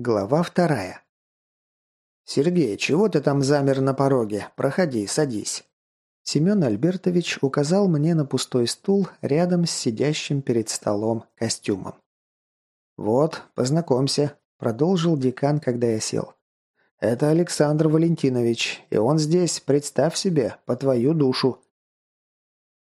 Глава вторая. «Сергей, чего ты там замер на пороге? Проходи, садись». Семен Альбертович указал мне на пустой стул рядом с сидящим перед столом костюмом. «Вот, познакомься», – продолжил декан, когда я сел. «Это Александр Валентинович, и он здесь, представь себе, по твою душу».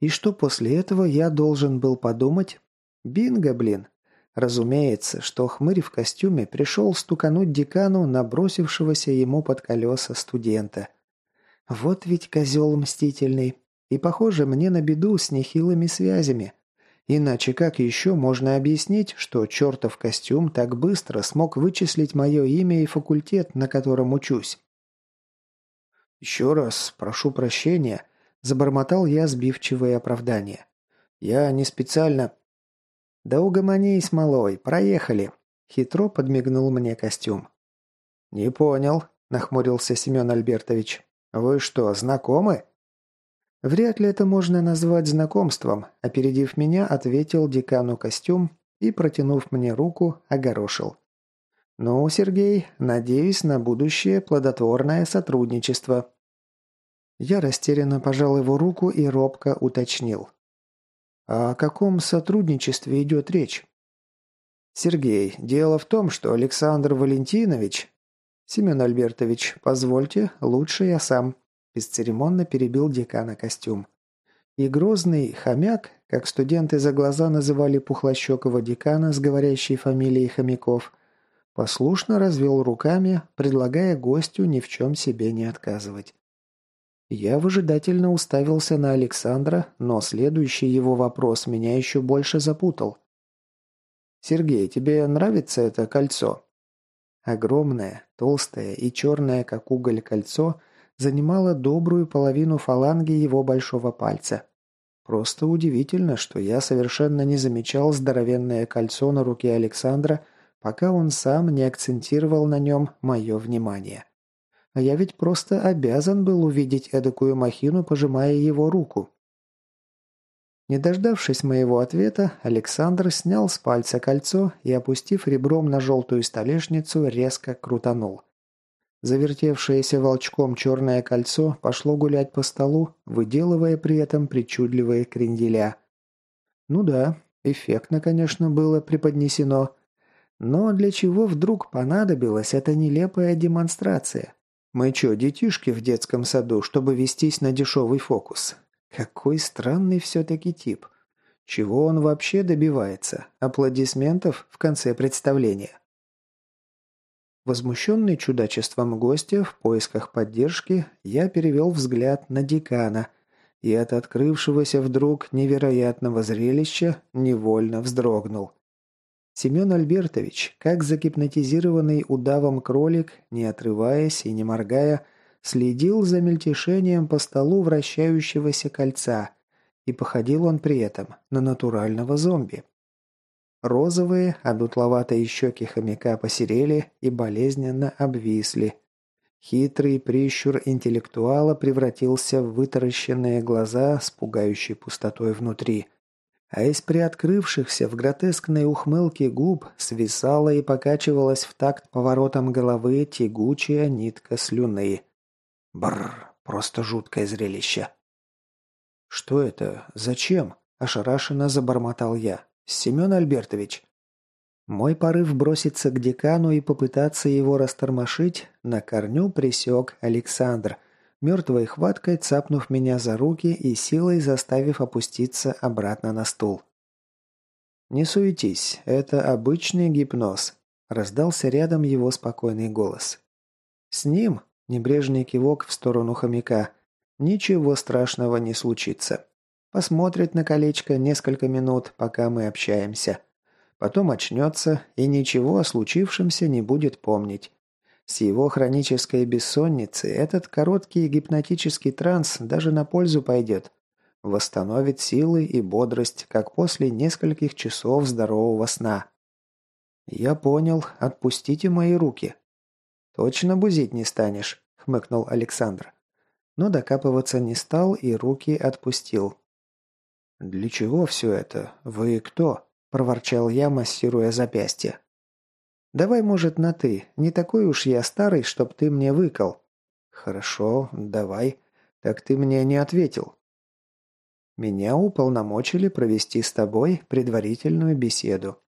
И что после этого я должен был подумать? Бинго, блин. Разумеется, что хмырь в костюме пришел стукануть декану набросившегося ему под колеса студента – вот ведь козел мстительный. И, похоже, мне на беду с нехилыми связями. Иначе как еще можно объяснить, что чертов костюм так быстро смог вычислить мое имя и факультет, на котором учусь? «Еще раз прошу прощения», – забормотал я сбивчивое оправдание. «Я не специально...» «Да угомонись, малой, проехали», – хитро подмигнул мне костюм. «Не понял», – нахмурился Семен Альбертович. «Вы что, знакомы?» «Вряд ли это можно назвать знакомством», – опередив меня, ответил декану костюм и, протянув мне руку, огорошил. «Ну, Сергей, надеюсь на будущее плодотворное сотрудничество». Я растерянно пожал его руку и робко уточнил. «О каком сотрудничестве идет речь?» «Сергей, дело в том, что Александр Валентинович «Семен Альбертович, позвольте, лучше я сам», – бесцеремонно перебил декана костюм. И грозный хомяк, как студенты за глаза называли пухлощекого декана с говорящей фамилией Хомяков, послушно развел руками, предлагая гостю ни в чем себе не отказывать. Я выжидательно уставился на Александра, но следующий его вопрос меня еще больше запутал. «Сергей, тебе нравится это кольцо?» Огромное, толстое и черное, как уголь, кольцо занимало добрую половину фаланги его большого пальца. Просто удивительно, что я совершенно не замечал здоровенное кольцо на руке Александра, пока он сам не акцентировал на нем мое внимание. А я ведь просто обязан был увидеть эдакую махину, пожимая его руку. Не дождавшись моего ответа, Александр снял с пальца кольцо и, опустив ребром на желтую столешницу, резко крутанул. Завертевшееся волчком черное кольцо пошло гулять по столу, выделывая при этом причудливые кренделя. Ну да, эффектно, конечно, было преподнесено. Но для чего вдруг понадобилась эта нелепая демонстрация? Мы чё, детишки в детском саду, чтобы вестись на дешевый фокус? Какой странный все-таки тип. Чего он вообще добивается? Аплодисментов в конце представления. Возмущенный чудачеством гостя в поисках поддержки, я перевел взгляд на декана и от открывшегося вдруг невероятного зрелища невольно вздрогнул. Семен Альбертович, как загипнотизированный удавом кролик, не отрываясь и не моргая, следил за мельтешением по столу вращающегося кольца, и походил он при этом на натурального зомби. Розовые, одутловатые щеки хомяка посерели и болезненно обвисли. Хитрый прищур интеллектуала превратился в вытаращенные глаза с пугающей пустотой внутри. А из приоткрывшихся в гротескной ухмылке губ свисала и покачивалась в такт поворотом головы тягучая нитка слюны. Бррр, просто жуткое зрелище. «Что это? Зачем?» – ошарашенно забормотал я. «Семен Альбертович». Мой порыв броситься к декану и попытаться его растормошить на корню присек Александр, мертвой хваткой цапнув меня за руки и силой заставив опуститься обратно на стул. «Не суетись, это обычный гипноз», – раздался рядом его спокойный голос. «С ним Небрежный кивок в сторону хомяка. Ничего страшного не случится. Посмотрит на колечко несколько минут, пока мы общаемся. Потом очнется и ничего о случившемся не будет помнить. С его хронической бессонницей этот короткий гипнотический транс даже на пользу пойдет. Восстановит силы и бодрость, как после нескольких часов здорового сна. «Я понял. Отпустите мои руки», «Точно бузить не станешь», — хмыкнул Александр. Но докапываться не стал и руки отпустил. «Для чего все это? Вы кто?» – проворчал я, массируя запястье. Давай, может, на «ты». Не такой уж я старый, чтоб ты мне выкал». «Хорошо, давай. Так ты мне не ответил». «Меня уполномочили провести с тобой предварительную беседу.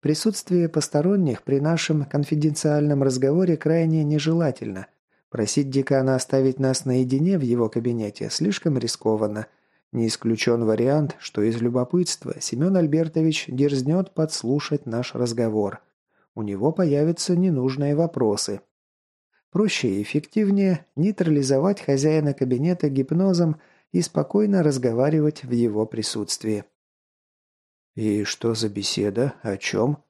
Присутствие посторонних при нашем конфиденциальном разговоре крайне нежелательно. Просить декана оставить нас наедине в его кабинете слишком рискованно. Не исключен вариант, что из любопытства Семен Альбертович дерзнет подслушать наш разговор. У него появятся ненужные вопросы. Проще и эффективнее нейтрализовать хозяина кабинета гипнозом и спокойно разговаривать в его присутствии. «И что за беседа? О чем?»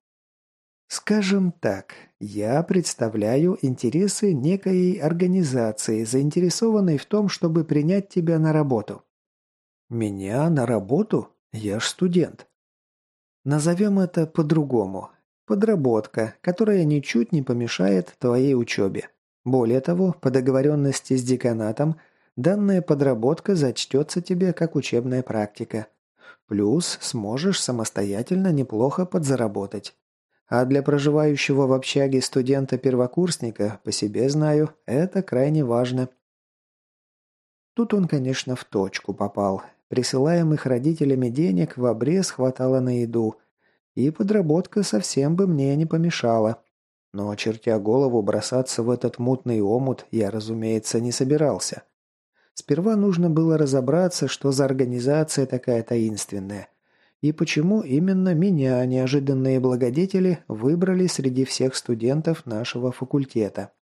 «Скажем так, я представляю интересы некой организации, заинтересованной в том, чтобы принять тебя на работу». «Меня на работу? Я ж студент». Назовем это по-другому. Подработка, которая ничуть не помешает твоей учебе. Более того, по договоренности с деканатом, данная подработка зачтется тебе как учебная практика. Плюс сможешь самостоятельно неплохо подзаработать. А для проживающего в общаге студента-первокурсника, по себе знаю, это крайне важно. Тут он, конечно, в точку попал. Присылаемых родителями денег в обрез хватало на еду, и подработка совсем бы мне не помешала. Но, чертя голову, бросаться в этот мутный омут я, разумеется, не собирался. Сперва нужно было разобраться, что за организация такая таинственная. И почему именно меня неожиданные благодетели выбрали среди всех студентов нашего факультета.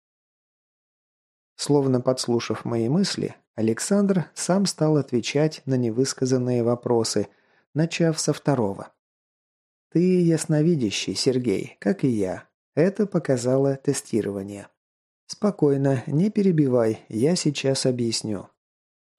Словно подслушав мои мысли, Александр сам стал отвечать на невысказанные вопросы, начав со второго. «Ты ясновидящий, Сергей, как и я. Это показало тестирование. Спокойно, не перебивай, я сейчас объясню.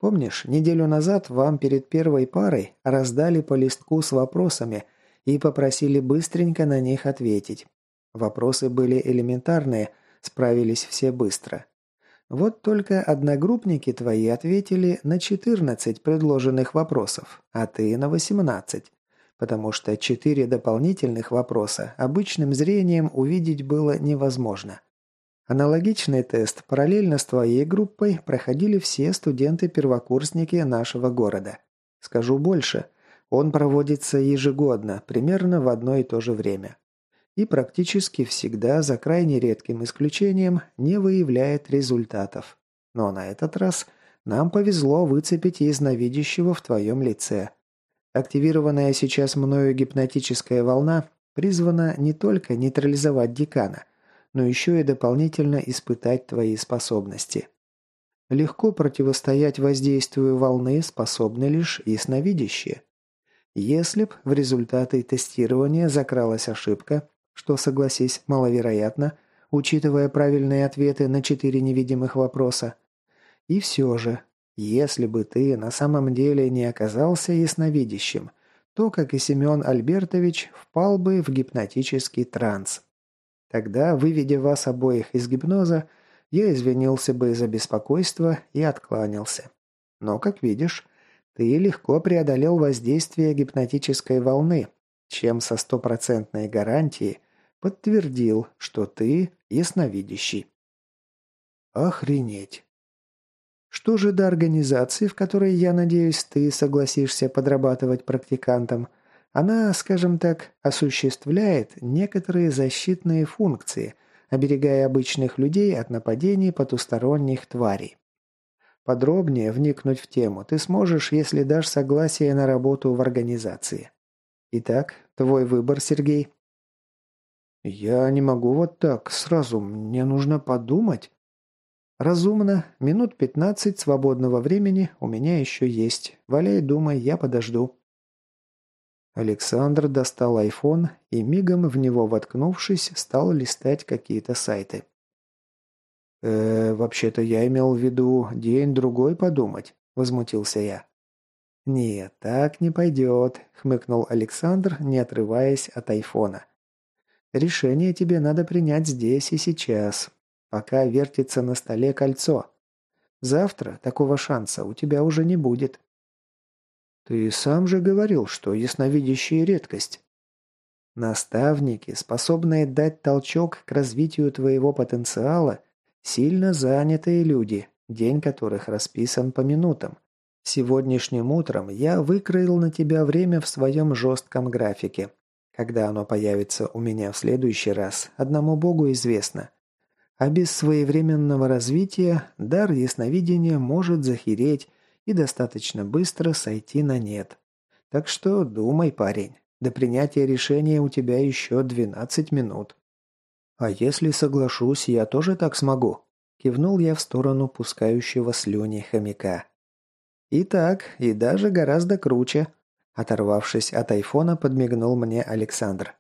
Помнишь, неделю назад вам перед первой парой раздали по листку с вопросами и попросили быстренько на них ответить. Вопросы были элементарные, справились все быстро. Вот только одногруппники твои ответили на 14 предложенных вопросов, а ты на 18. Потому что 4 дополнительных вопроса обычным зрением увидеть было невозможно. Аналогичный тест параллельно с твоей группой проходили все студенты-первокурсники нашего города. Скажу больше, он проводится ежегодно, примерно в одно и то же время. И практически всегда, за крайне редким исключением, не выявляет результатов. Но на этот раз нам повезло выцепить ясновидящего в твоем лице. Активированная сейчас мною гипнотическая волна призвана не только нейтрализовать декана – но еще и дополнительно испытать твои способности. Легко противостоять воздействию волны способны лишь ясновидящие. Если б в результате тестирования закралась ошибка, что, согласись, маловероятно, учитывая правильные ответы на четыре невидимых вопроса, и все же, если бы ты на самом деле не оказался ясновидящим, то, как и Семен Альбертович, впал бы в гипнотический транс. Тогда, выведя вас обоих из гипноза, я извинился бы за беспокойство и откланялся. Но, как видишь, ты легко преодолел воздействие гипнотической волны, чем со стопроцентной гарантией подтвердил, что ты ясновидящий. Охренеть. Что же до организации, в которой, я надеюсь, ты согласишься подрабатывать практикантом – она, скажем так, осуществляет некоторые защитные функции, оберегая обычных людей от нападений потусторонних тварей. Подробнее вникнуть в тему ты сможешь, если дашь согласие на работу в организации. Итак, твой выбор, Сергей. Я не могу вот так, сразу, мне нужно подумать. Разумно, минут пятнадцать свободного времени у меня еще есть. Валяй, думай, я подожду. Александр достал айфон и, мигом в него воткнувшись, стал листать какие-то сайты. «Э, вообще-то я имел в виду день-другой подумать», – возмутился я. «Нет, так не пойдет», – хмыкнул Александр, не отрываясь от айфона. «Решение тебе надо принять здесь и сейчас, пока вертится на столе кольцо. Завтра такого шанса у тебя уже не будет». «Ты сам же говорил, что ясновидящие редкость». Наставники, способные дать толчок к развитию твоего потенциала, сильно занятые люди, день которых расписан по минутам. Сегодняшним утром я выкроил на тебя время в своем жестком графике. Когда оно появится у меня в следующий раз, одному богу известно. А без своевременного развития дар ясновидения может захереть и достаточно быстро сойти на нет. Так что думай, парень. До принятия решения у тебя еще 12 минут. А если соглашусь, я тоже так смогу. Кивнул я в сторону пускающего слюни хомяка. И так, и даже гораздо круче. Оторвавшись от айфона, подмигнул мне Александр.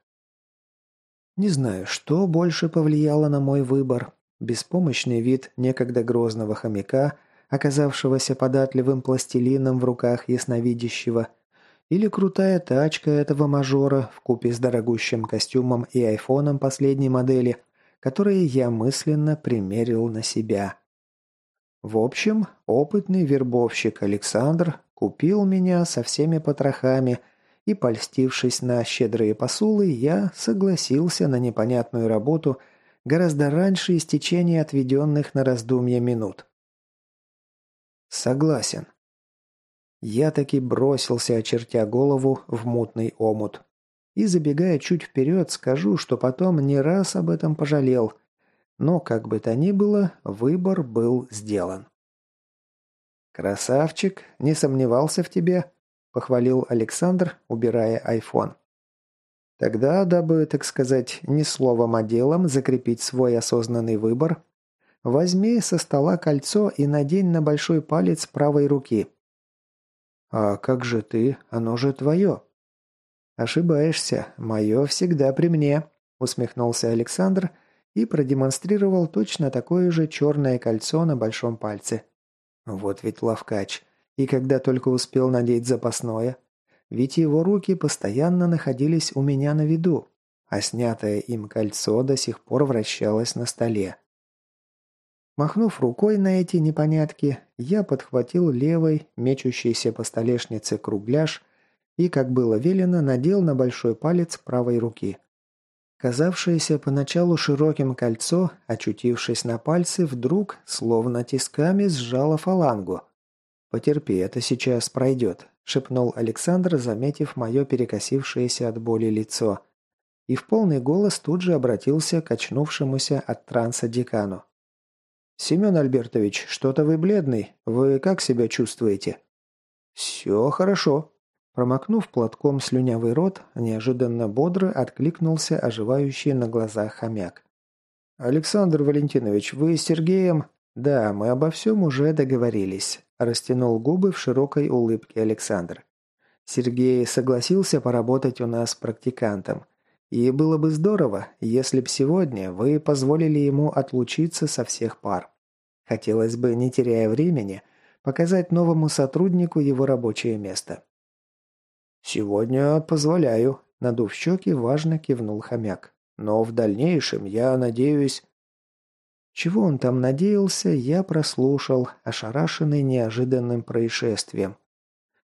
Не знаю, что больше повлияло на мой выбор. Беспомощный вид некогда грозного хомяка, оказавшегося податливым пластилином в руках ясновидящего – или крутая тачка этого мажора в купе с дорогущим костюмом и айфоном последней модели, которые я мысленно примерил на себя. В общем, опытный вербовщик Александр купил меня со всеми потрохами, и, польстившись на щедрые посулы, я согласился на непонятную работу гораздо раньше истечения отведенных на раздумье минут. Согласен. Я таки бросился, очертя голову, в мутный омут. И забегая чуть вперед, скажу, что потом не раз об этом пожалел. Но, как бы то ни было, выбор был сделан. «Красавчик, не сомневался в тебе», – похвалил Александр, убирая айфон. Тогда, дабы, так сказать, не словом, а делом закрепить свой осознанный выбор, возьми со стола кольцо и надень на большой палец правой руки. «А как же ты? Оно же твое». «Ошибаешься. Мое всегда при мне», – усмехнулся Александр и продемонстрировал точно такое же черное кольцо на большом пальце. Вот ведь ловкач. И когда только успел надеть запасное. Ведь его руки постоянно находились у меня на виду, а снятое им кольцо до сих пор вращалось на столе. Махнув рукой на эти непонятки, я подхватил левой, мечущейся по столешнице кругляш и, как было велено, надел на большой палец правой руки. Казавшееся поначалу широким кольцо, очутившись на пальце, вдруг, словно тисками, сжало фалангу. «Потерпи, это сейчас пройдет», – шепнул Александр, заметив мое перекосившееся от боли лицо. И в полный голос тут же обратился к очнувшемуся от транса декану. «Семен Альбертович, что-то вы бледный. Вы как себя чувствуете?» «Все хорошо». Промокнув платком слюнявый рот, неожиданно бодро откликнулся оживающий на глазах хомяк. «Александр Валентинович, вы с Сергеем...» «Да, мы обо всем уже договорились», – растянул губы в широкой улыбке Александр. «Сергей согласился поработать у нас практикантом. И было бы здорово, если б сегодня вы позволили ему отлучиться со всех пар. Хотелось бы, не теряя времени, показать новому сотруднику его рабочее место. «Сегодня позволяю», – надув щеки, важно кивнул хомяк. «Но в дальнейшем я надеюсь...» Чего он там надеялся, я прослушал, ошарашенный неожиданным происшествием.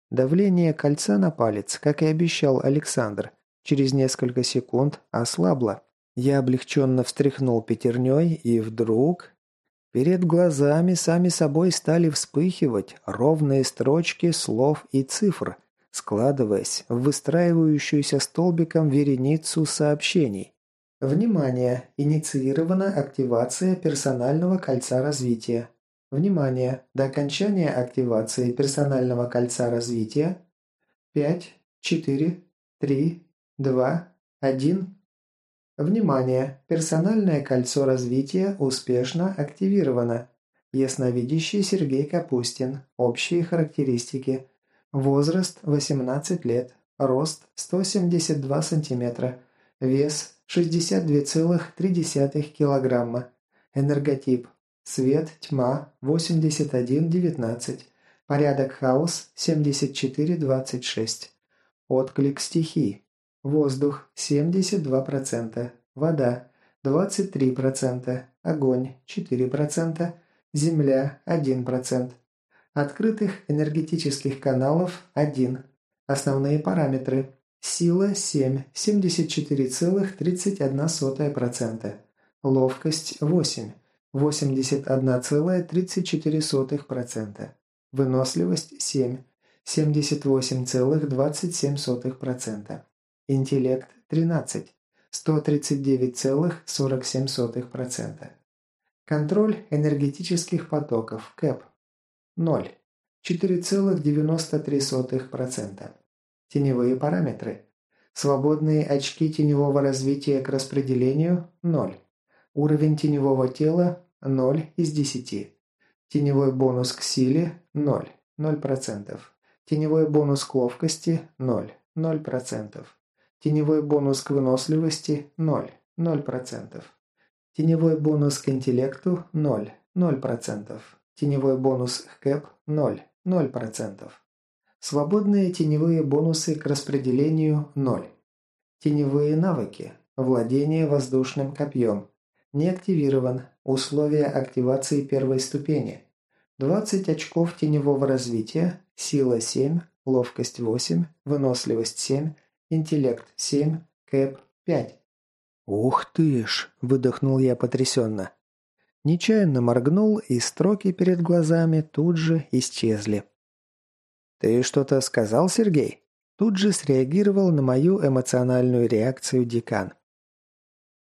Давление кольца на палец, как и обещал Александр, через несколько секунд ослабло. Я облегченно встряхнул пятерней, и вдруг... Перед глазами сами собой стали вспыхивать ровные строчки слов и цифр, складываясь в выстраивающуюся столбиком вереницу сообщений. Внимание! Инициирована активация персонального кольца развития. Внимание! До окончания активации персонального кольца развития 5, 4, 3, Два, один. Внимание! Персональное кольцо развития успешно активировано. Ясновидящий Сергей Капустин. Общие характеристики. Возраст 18 лет. Рост 172 сантиметра. Вес 62,3 килограмма. Энерготип. Свет, тьма 81-19. Порядок хаос 74-26. Отклик стихий. Воздух – 72%, вода – 23%, огонь – 4%, земля – 1%. Открытых энергетических каналов – 1. Основные параметры. Сила 7, 74,31%. Ловкость 8, 81,34%. Выносливость 7, 78,27%. Интеллект 13, 139,47%. Контроль энергетических потоков КЭП 0, 4,93%. Теневые параметры. Свободные очки теневого развития к распределению – 0. Уровень теневого тела – 0 из 10. Теневой бонус к силе – 0, 0%. Теневой бонус к ловкости – 0, 0%. Теневой бонус к выносливости – 0, 0%. Теневой бонус к интеллекту – 0, 0%. Теневой бонус к КЭП – 0, 0%. Свободные теневые бонусы к распределению – 0. Теневые навыки. Владение воздушным копьем. Не активирован. Условия активации первой ступени. 20 очков теневого развития, сила 7, ловкость 8, выносливость 7, интеллект 7, кэп 5. «Ух ты ж!» – выдохнул я потрясенно. Нечаянно моргнул, и строки перед глазами тут же исчезли. «Ты что-то сказал, Сергей?» Тут же среагировал на мою эмоциональную реакцию декан.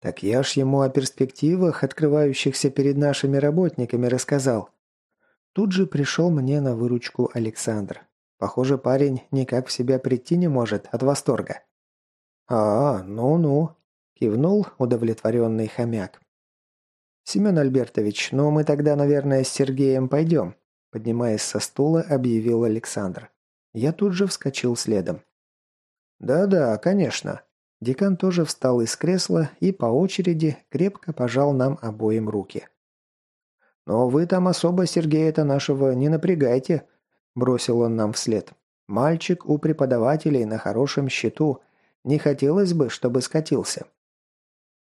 «Так я ж ему о перспективах, открывающихся перед нашими работниками, рассказал». Тут же пришел мне на выручку Александр. Похоже, парень никак в себя прийти не может от восторга. «А, ну-ну», – кивнул удовлетворенный хомяк. «Семен Альбертович, ну мы тогда, наверное, с Сергеем пойдем. Поднимаясь со стула, объявил Александр. Я тут же вскочил следом. «Да-да, конечно». Декан тоже встал из кресла и по очереди крепко пожал нам обоим руки. «Но вы там особо Сергея-то нашего не напрягайте», – бросил он нам вслед. «Мальчик у преподавателей на хорошем счету. Не хотелось бы, чтобы скатился».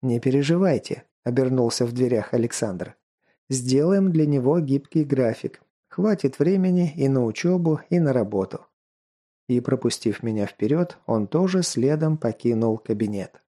«Не переживайте», – обернулся в дверях Александр. «Сделаем для него гибкий график. Хватит времени и на учебу, и на работу. И пропустив меня вперед, он тоже следом покинул кабинет.